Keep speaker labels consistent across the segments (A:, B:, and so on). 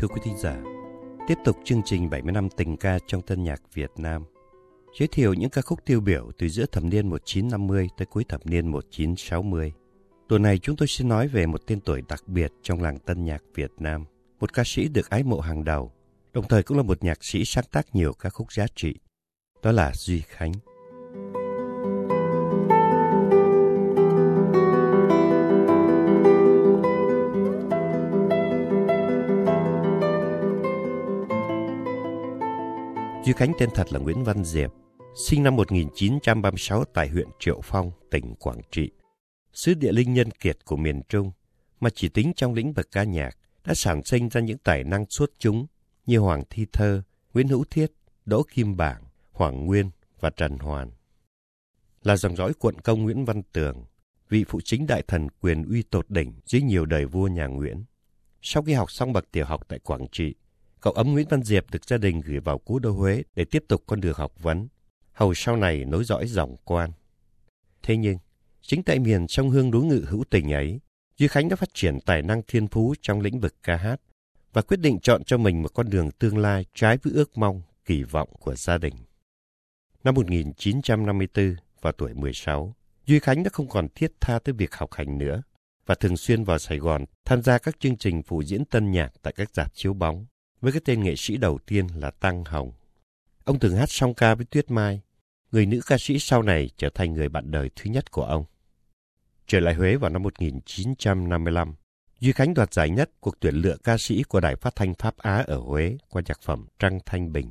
A: thưa quý thính giả. Tiếp tục chương trình 70 năm tình ca trong tân nhạc Việt Nam. Giới thiệu những ca khúc tiêu biểu từ giữa thập niên 1950 tới cuối thập niên 1960. Tuần này chúng tôi xin nói về một tên tuổi đặc biệt trong làng tân nhạc Việt Nam. Một ca sĩ được ái mộ hàng đầu, đồng thời cũng là một nhạc sĩ sáng tác nhiều ca khúc giá trị. Đó là Duy Khánh. Duy Khánh tên thật là Nguyễn Văn Diệp, sinh năm 1936 tại huyện Triệu Phong, tỉnh Quảng Trị. Sứ địa linh nhân kiệt của miền Trung, mà chỉ tính trong lĩnh vực ca nhạc, đã sản sinh ra những tài năng xuất chúng như Hoàng Thi Thơ, Nguyễn Hữu Thiết, Đỗ Kim Bảng, Hoàng Nguyên và Trần Hoàn. Là dòng dõi quận công Nguyễn Văn Tường, vị phụ chính đại thần quyền uy tột đỉnh dưới nhiều đời vua nhà Nguyễn. Sau khi học xong bậc tiểu học tại Quảng Trị, cậu ấm Nguyễn Văn Diệp được gia đình gửi vào Cố Đô Huế để tiếp tục con đường học vấn, hầu sau này nối dõi dòng quan. Thế nhưng, chính tại miền sông Hương đối ngự hữu tình ấy, Duy Khánh đã phát triển tài năng thiên phú trong lĩnh vực ca hát và quyết định chọn cho mình một con đường tương lai trái với ước mong, kỳ vọng của gia đình. Năm 1954, vào tuổi 16, Duy Khánh đã không còn thiết tha tới việc học hành nữa và thường xuyên vào Sài Gòn tham gia các chương trình phụ diễn tân nhạc tại các dạp chiếu bóng với cái tên nghệ sĩ đầu tiên là Tăng Hồng. Ông từng hát song ca với Tuyết Mai, người nữ ca sĩ sau này trở thành người bạn đời thứ nhất của ông. Trở lại Huế vào năm 1955, Duy Khánh đoạt giải nhất cuộc tuyển lựa ca sĩ của Đài Phát thanh Pháp Á ở Huế qua nhạc phẩm Trăng Thanh Bình.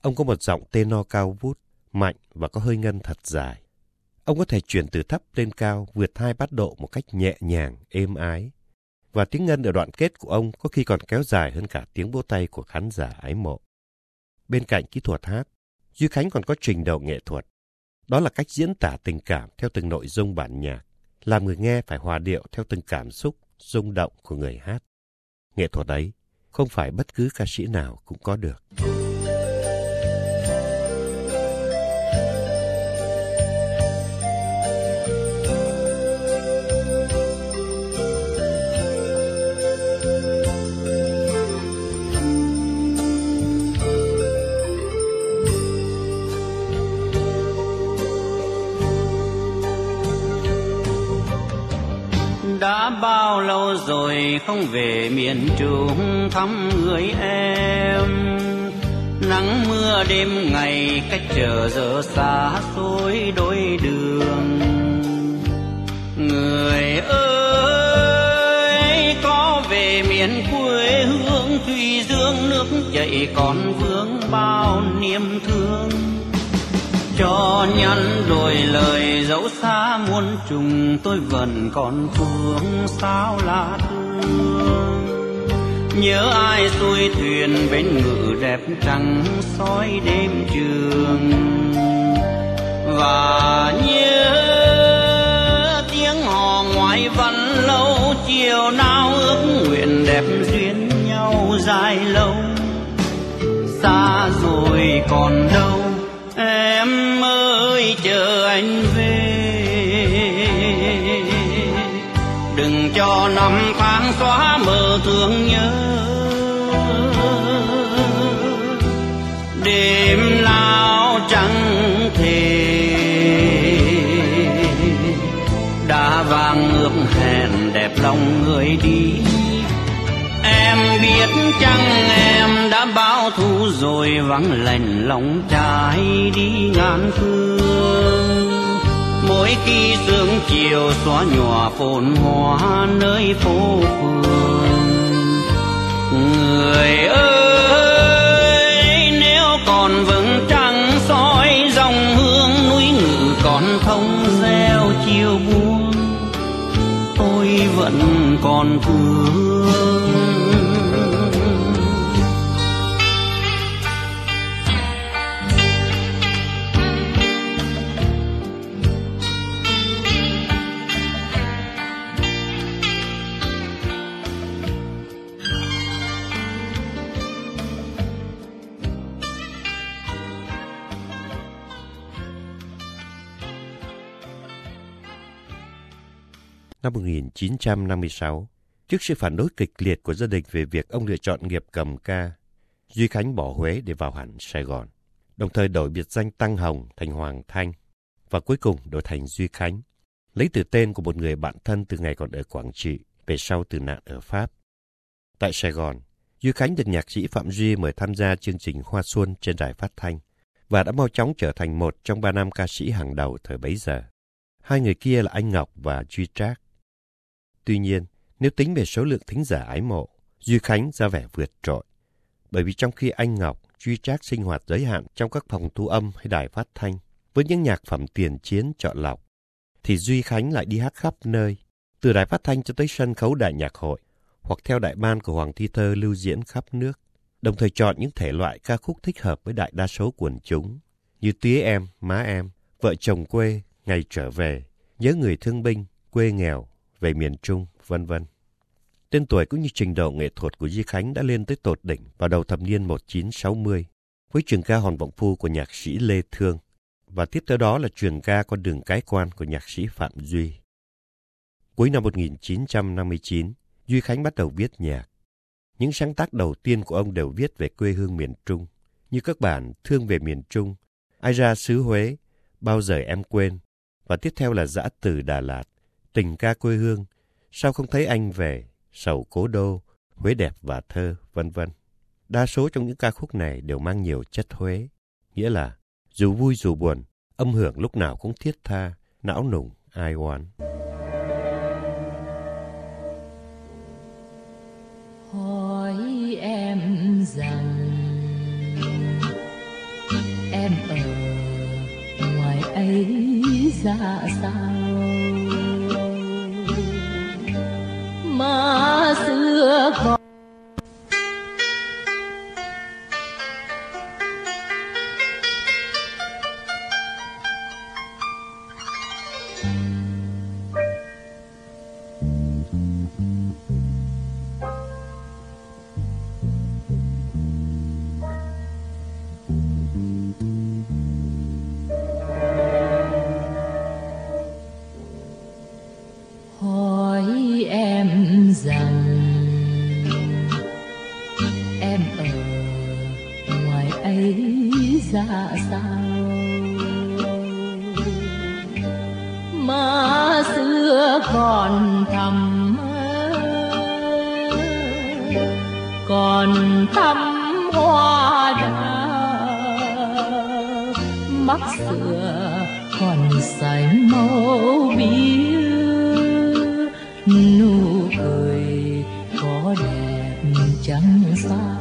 A: Ông có một giọng tenor cao vút, mạnh và có hơi ngân thật dài. Ông có thể chuyển từ thấp lên cao vượt hai bát độ một cách nhẹ nhàng, êm ái. Và tiếng ngân ở đoạn kết của ông có khi còn kéo dài hơn cả tiếng vỗ tay của khán giả ái mộ. Bên cạnh kỹ thuật hát, Duy Khánh còn có trình độ nghệ thuật. Đó là cách diễn tả tình cảm theo từng nội dung bản nhạc, làm người nghe phải hòa điệu theo từng cảm xúc, rung động của người hát. Nghệ thuật ấy không phải bất cứ ca sĩ nào cũng có được.
B: Đã bao lâu rồi không về miền trung thăm người em? Nắng mưa đêm ngày cách trở giờ xa xôi đôi đường. Người ơi, có về miền quê hương thủy dương nước chảy còn vương bao niềm thương cho nhắn đôi lời dẫu xa muôn trùng, tôi vẫn còn thương sao là thương. Nhớ ai xuôi thuyền bên ngự đẹp trăng soi đêm trường. Và nhớ tiếng hò ngoài văn lâu, chiều nào ước nguyện đẹp duyên nhau dài lâu. Xa rồi còn đâu, em anh về. Đừng cho năm tháng xóa mờ thương nhớ. Đêm lao trắng thề đã vàng ngược hẹn đẹp lòng người đi. Em biết chăng em đã bao thu rồi vắng lành lòng trái đi ngàn phương mỗi khi sương chiều xóa nhòa phồn hoa nơi phố phường. Người ơi, nếu còn vững trăng soi dòng hương núi ngự còn thông gieo chiều buông, tôi vẫn còn thương.
A: Năm 1956, Trước sự phản đối kịch liệt của gia đình về việc ông lựa chọn nghiệp cầm ca, Duy Khánh bỏ Huế để vào hẳn Sài Gòn, đồng thời đổi biệt danh Tăng Hồng thành Hoàng Thanh, và cuối cùng đổi thành Duy Khánh, lấy từ tên của một người bạn thân từ ngày còn ở Quảng Trị, về sau từ nạn ở Pháp. Tại Sài Gòn, Duy Khánh được nhạc sĩ Phạm Duy mời tham gia chương trình Hoa Xuân trên đài phát thanh và đã mau chóng trở thành một trong ba nam ca sĩ hàng đầu thời bấy giờ. Hai người kia là anh Ngọc và Duy Trác. Tuy nhiên, nếu tính về số lượng thính giả ái mộ, Duy Khánh ra vẻ vượt trội. Bởi vì trong khi anh Ngọc, Duy Trác sinh hoạt giới hạn trong các phòng thu âm hay đài phát thanh, với những nhạc phẩm tiền chiến chọn lọc, thì Duy Khánh lại đi hát khắp nơi, từ đài phát thanh cho tới sân khấu đại nhạc hội, hoặc theo đại ban của Hoàng Thi Thơ lưu diễn khắp nước, đồng thời chọn những thể loại ca khúc thích hợp với đại đa số quần chúng, như Tía Em, Má Em, Vợ chồng quê, Ngày trở về, Nhớ người thương binh, Quê nghèo, về miền Trung, vân vân. Tên tuổi cũng như trình độ nghệ thuật của Di Khánh đã lên tới tột đỉnh vào đầu thập niên 1960 với trường ca Hòn Vọng Phu của nhạc sĩ Lê Thương và tiếp theo đó là trường ca Con đường cái quan của nhạc sĩ Phạm Duy. Cuối năm 1959, Duy Khánh bắt đầu viết nhạc. Những sáng tác đầu tiên của ông đều viết về quê hương miền Trung, như các bản Thương về miền Trung, Ai ra xứ Huế, Bao giờ em quên, và tiếp theo là Dã từ Đà Lạt, Tình ca quê hương, Sao không thấy anh về, Sầu cố đô, Huế đẹp và thơ, vân vân. Đa số trong những ca khúc này đều mang nhiều chất Huế, nghĩa là dù vui dù buồn, âm hưởng lúc nào cũng thiết tha, não nùng, ai oán.
C: hỏi em rằng em ở ngoài ấy ra sao còn thầm còn thắm hoa đào, mắt xưa còn xanh màu biếc. Nụ cười có đẹp chẳng sao.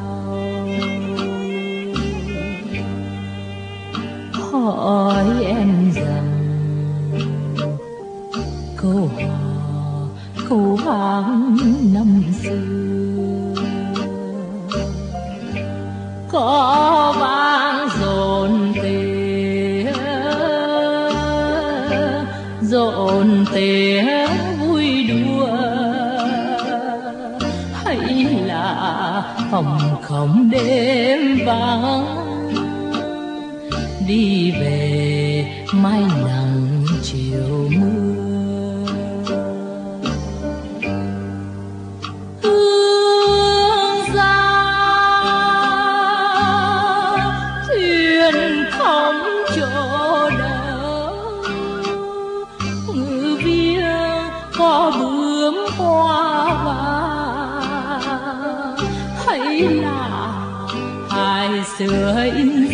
C: Hỏi em dồn vui đùa. Hay là phòng không đêm vắng đi về mai nào?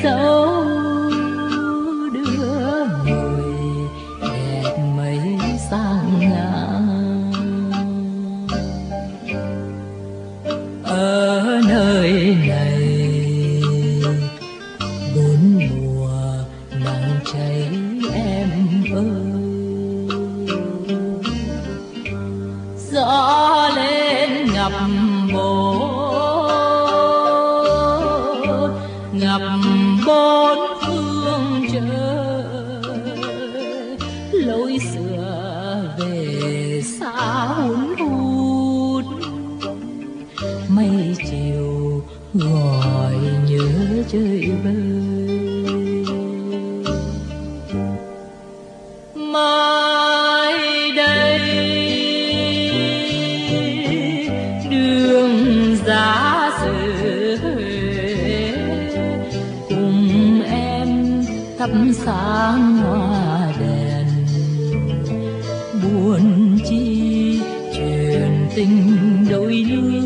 C: so sáng hoa đèn. Buồn chi truyền tình đôi lứa.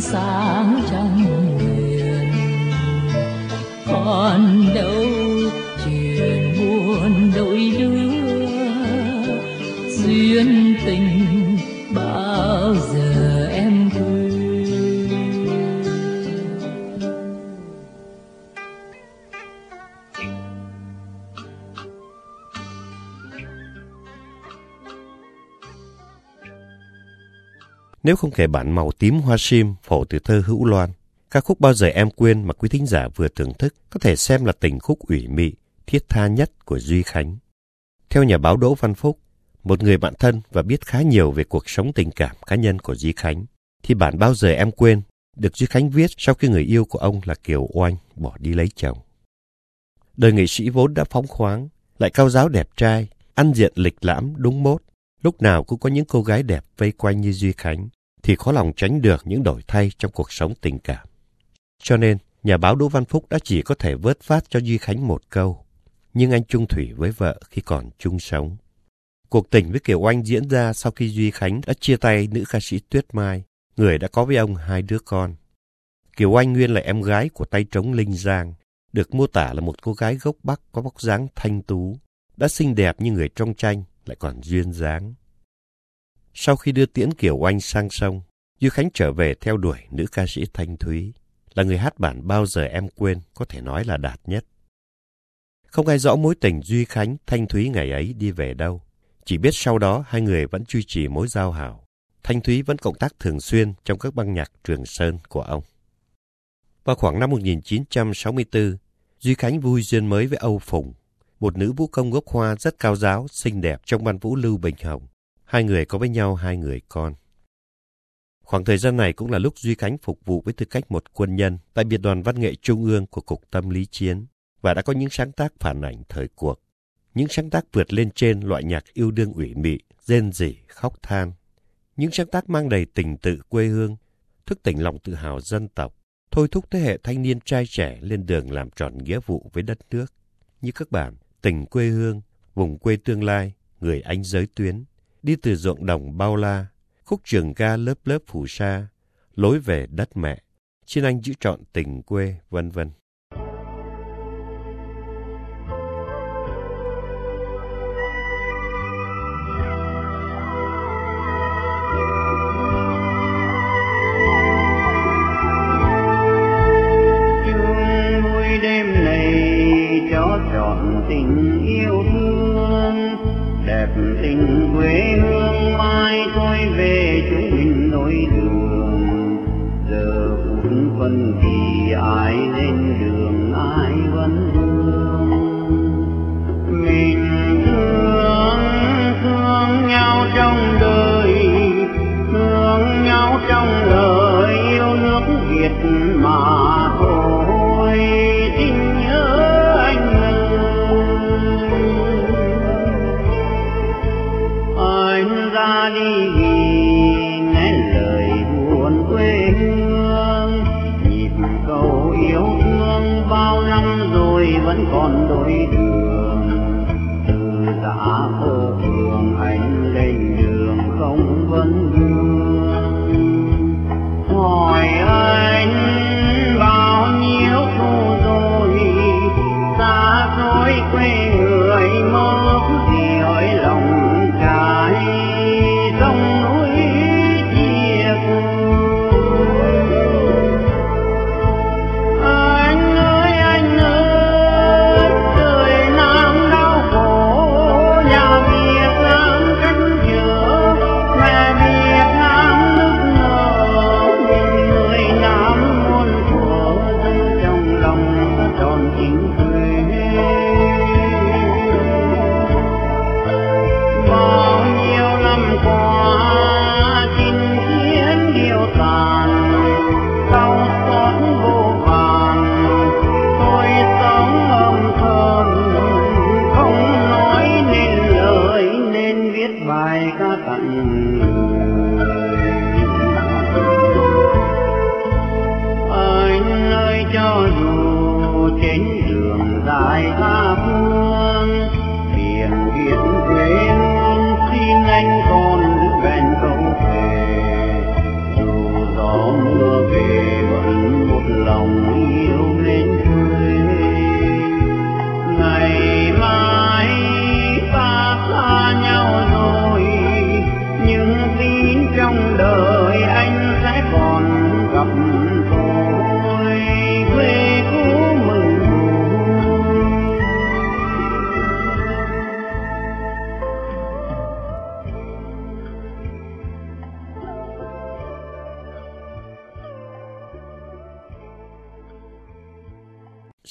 C: Sáng trong nguyện còn đâu chuyện buồn đôi đứa duyên tình
A: Nếu không kể bản màu tím hoa sim phổ từ thơ Hữu Loan, ca khúc Bao giờ em quên mà quý thính giả vừa thưởng thức có thể xem là tình khúc ủy mị, thiết tha nhất của Duy Khánh. Theo nhà báo Đỗ Văn Phúc, một người bạn thân và biết khá nhiều về cuộc sống tình cảm cá nhân của Duy Khánh, thì bản Bao giờ em quên được Duy Khánh viết sau khi người yêu của ông là Kiều Oanh bỏ đi lấy chồng. Đời nghệ sĩ vốn đã phóng khoáng, lại cao giáo đẹp trai, ăn diện lịch lãm đúng mốt, lúc nào cũng có những cô gái đẹp vây quanh như Duy Khánh, thì khó lòng tránh được những đổi thay trong cuộc sống tình cảm. Cho nên, nhà báo Đỗ Văn Phúc đã chỉ có thể vớt phát cho Duy Khánh một câu, nhưng anh chung thủy với vợ khi còn chung sống. Cuộc tình với Kiều Oanh diễn ra sau khi Duy Khánh đã chia tay nữ ca sĩ Tuyết Mai, người đã có với ông hai đứa con. Kiều Oanh nguyên là em gái của tay trống Linh Giang, được mô tả là một cô gái gốc Bắc có vóc dáng thanh tú, đã xinh đẹp như người trong tranh, lại còn duyên dáng. Sau khi đưa tiễn Kiều Oanh sang sông, Duy Khánh trở về theo đuổi nữ ca sĩ Thanh Thúy, là người hát bản Bao giờ em quên có thể nói là đạt nhất. Không ai rõ mối tình Duy Khánh, Thanh Thúy ngày ấy đi về đâu. Chỉ biết sau đó hai người vẫn duy trì mối giao hảo. Thanh Thúy vẫn cộng tác thường xuyên trong các băng nhạc Trường Sơn của ông. Vào khoảng năm 1964, Duy Khánh vui duyên mới với Âu Phùng, một nữ vũ công gốc Hoa rất cao giáo, xinh đẹp trong ban vũ Lưu Bình Hồng. Hai người có với nhau hai người con. Khoảng thời gian này cũng là lúc Duy Khánh phục vụ với tư cách một quân nhân tại Biệt đoàn Văn nghệ Trung ương của Cục Tâm lý Chiến và đã có những sáng tác phản ảnh thời cuộc. Những sáng tác vượt lên trên loại nhạc yêu đương ủy mị, rên rỉ, khóc than. Những sáng tác mang đầy tình tự quê hương, thức tỉnh lòng tự hào dân tộc, thôi thúc thế hệ thanh niên trai trẻ lên đường làm tròn nghĩa vụ với đất nước. Như các bản Tình quê hương, Vùng quê tương lai, Người anh giới tuyến, Đi từ ruộng đồng bao la, Khúc trường ca lớp lớp phù sa, Lối về đất mẹ, Xin anh giữ trọn tình quê, vân vân.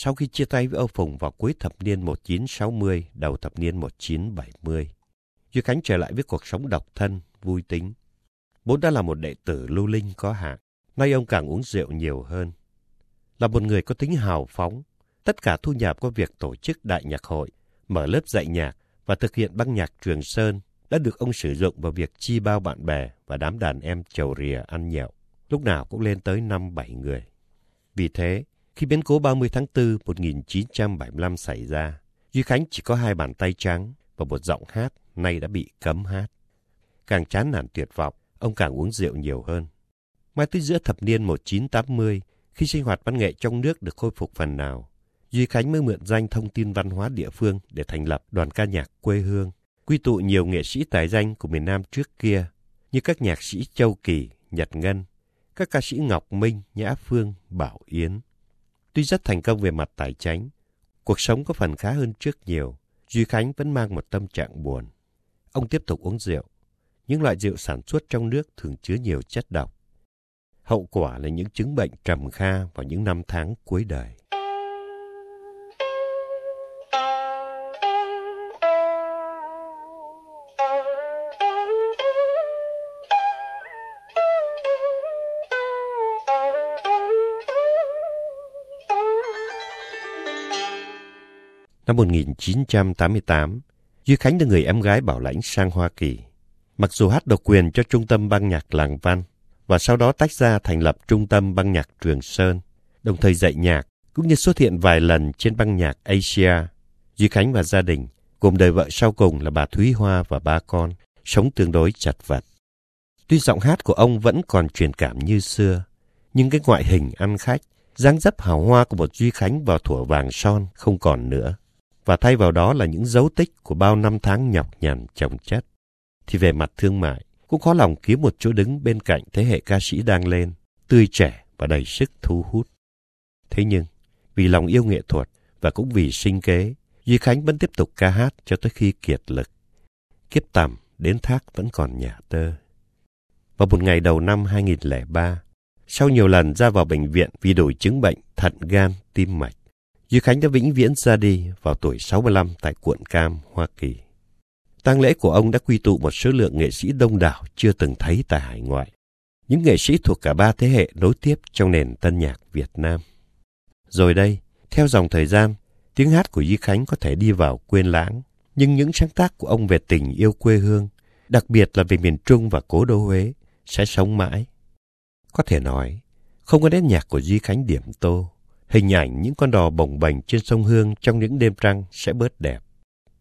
A: Sau khi chia tay với Âu Phùng vào cuối thập niên 1960, đầu thập niên 1970. Duy Khánh trở lại với cuộc sống độc thân, vui tính. Vốn đã là một đệ tử lưu linh có hạn, nay ông càng uống rượu nhiều hơn. Là một người có tính hào phóng, tất cả thu nhập của việc tổ chức đại nhạc hội, mở lớp dạy nhạc và thực hiện băng nhạc Trường Sơn đã được ông sử dụng vào việc chi bao bạn bè và đám đàn em chầu rìa ăn nhậu, lúc nào cũng lên tới năm bảy người. Vì thế, khi biến cố 30 tháng 4 1975 xảy ra, Duy Khánh chỉ có hai bàn tay trắng và một giọng hát nay đã bị cấm hát. Càng chán nản tuyệt vọng, ông càng uống rượu nhiều hơn. Mai tới giữa thập niên 1980, khi sinh hoạt văn nghệ trong nước được khôi phục phần nào, Duy Khánh mới mượn danh thông tin văn hóa địa phương để thành lập đoàn ca nhạc quê hương, quy tụ nhiều nghệ sĩ tài danh của miền Nam trước kia, như các nhạc sĩ Châu Kỳ, Nhật Ngân, các ca sĩ Ngọc Minh, Nhã Phương, Bảo Yến. Tuy rất thành công về mặt tài chính, cuộc sống có phần khá hơn trước nhiều, Duy Khánh vẫn mang một tâm trạng buồn. Ông tiếp tục uống rượu. Những loại rượu sản xuất trong nước thường chứa nhiều chất độc. Hậu quả là những chứng bệnh trầm kha vào những năm tháng cuối đời. Năm 1988, Duy Khánh đưa người em gái bảo lãnh sang Hoa Kỳ. Mặc dù hát độc quyền cho trung tâm băng nhạc Làng Văn và sau đó tách ra thành lập trung tâm băng nhạc Trường Sơn, đồng thời dạy nhạc cũng như xuất hiện vài lần trên băng nhạc Asia. Duy Khánh và gia đình, gồm đời vợ sau cùng là bà Thúy Hoa và ba con, sống tương đối chật vật. Tuy giọng hát của ông vẫn còn truyền cảm như xưa, nhưng cái ngoại hình ăn khách, dáng dấp hào hoa của một Duy Khánh vào thủa vàng son không còn nữa và thay vào đó là những dấu tích của bao năm tháng nhọc nhằn chồng chất. Thì về mặt thương mại, cũng khó lòng kiếm một chỗ đứng bên cạnh thế hệ ca sĩ đang lên, tươi trẻ và đầy sức thu hút. Thế nhưng, vì lòng yêu nghệ thuật và cũng vì sinh kế, Duy Khánh vẫn tiếp tục ca hát cho tới khi kiệt lực. Kiếp tầm đến thác vẫn còn nhà tơ. Vào một ngày đầu năm 2003, sau nhiều lần ra vào bệnh viện vì đổi chứng bệnh thận gan tim mạch, Duy Khánh đã vĩnh viễn ra đi vào tuổi 65 tại quận Cam, Hoa Kỳ. tang lễ của ông đã quy tụ một số lượng nghệ sĩ đông đảo chưa từng thấy tại hải ngoại. Những nghệ sĩ thuộc cả ba thế hệ nối tiếp trong nền tân nhạc Việt Nam. Rồi đây, theo dòng thời gian, tiếng hát của Duy Khánh có thể đi vào quên lãng, nhưng những sáng tác của ông về tình yêu quê hương, đặc biệt là về miền Trung và cố đô Huế, sẽ sống mãi. Có thể nói, không có nét nhạc của Duy Khánh điểm tô, hình ảnh những con đò bồng bềnh trên sông Hương trong những đêm trăng sẽ bớt đẹp.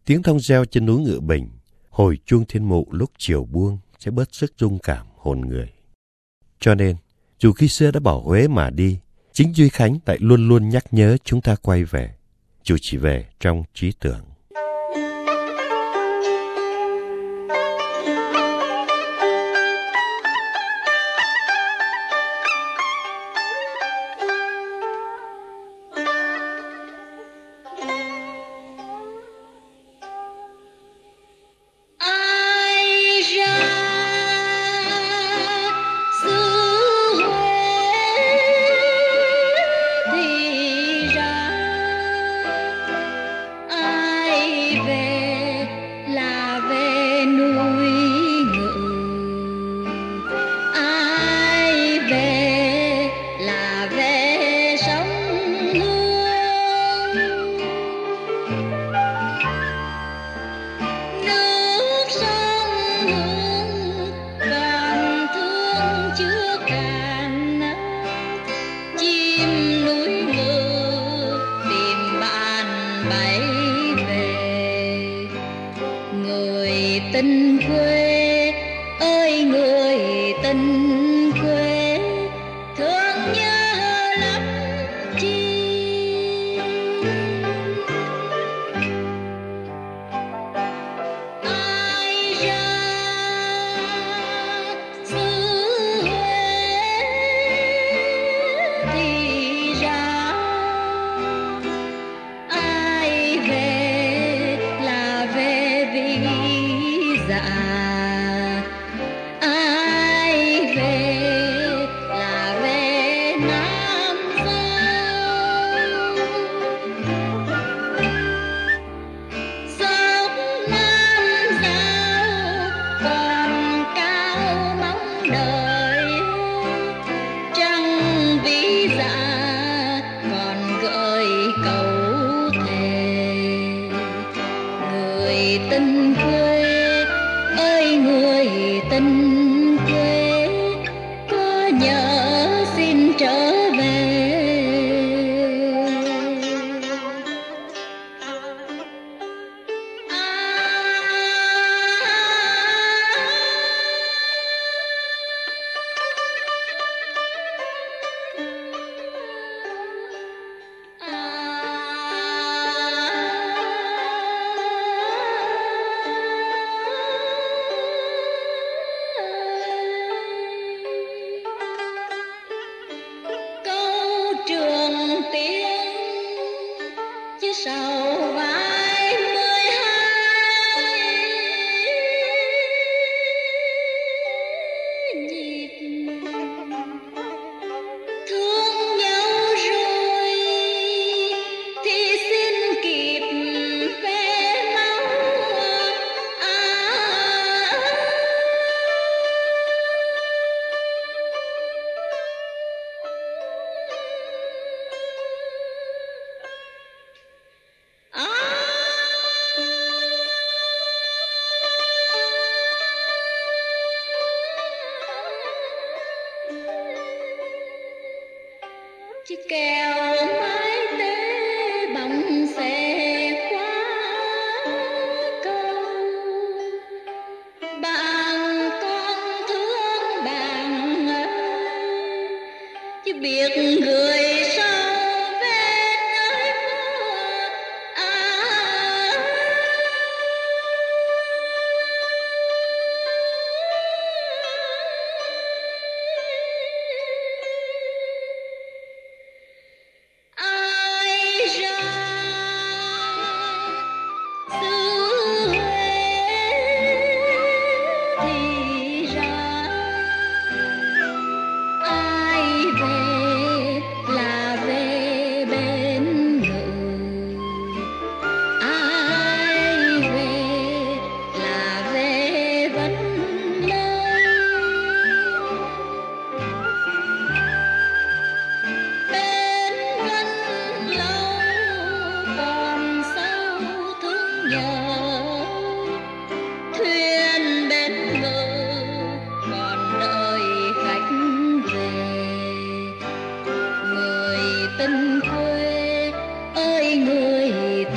A: Tiếng thông reo trên núi Ngự Bình, hồi chuông thiên mụ lúc chiều buông sẽ bớt sức rung cảm hồn người. Cho nên, dù khi xưa đã bỏ Huế mà đi, chính Duy Khánh lại luôn luôn nhắc nhớ chúng ta quay về, dù chỉ về trong trí tưởng.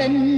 D: Người